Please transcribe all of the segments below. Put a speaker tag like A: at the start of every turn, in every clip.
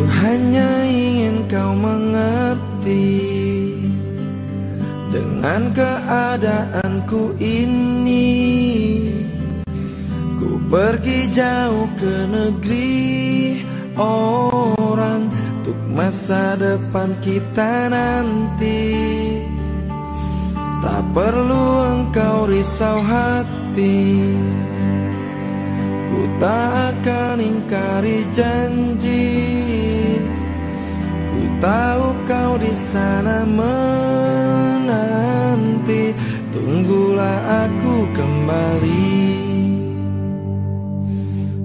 A: hanya ingin kau mengerti Dengan keadaanku ini. Ku pergi jauh ke negeri orang Untuk masa depan kita nanti. Tak perlu engkau risau hati. Ku tak akan ingkari janji tahu kau di sana menanti. Tunggulah aku kembali.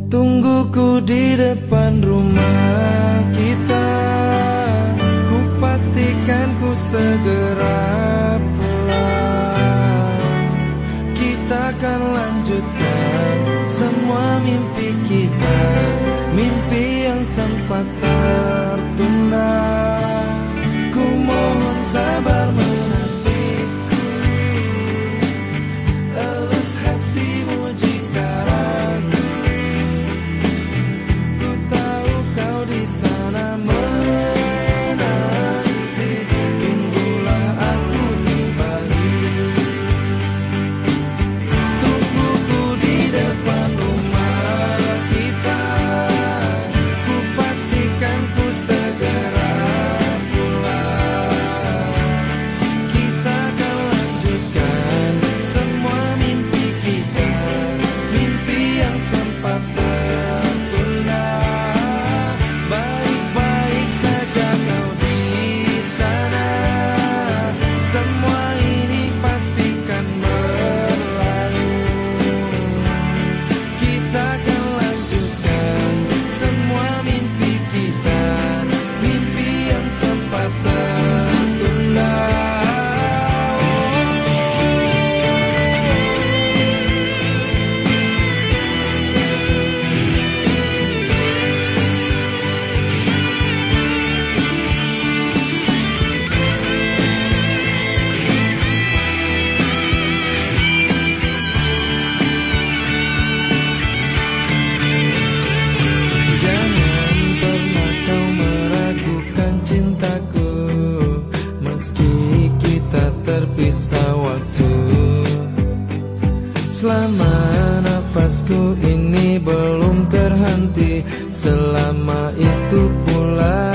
A: Tungguku di depan rumah kita. Ku pastikan ku segera pulang. Kita akan lanjutkan semua mimpi kita. Mimpi yang sempat summer. Selama nafasku ini belum terhenti. Selama itu pula